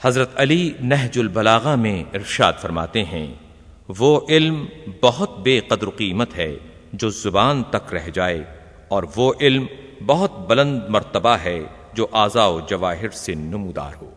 حضرت علی نہج البلاغہ میں ارشاد فرماتے ہیں، وہ علم بہت بے قدر قیمت ہے جو زبان تک رہ جائے، اور وہ علم بہت بلند مرتبہ ہے جو آزا و جواہر سے نمودار ہو۔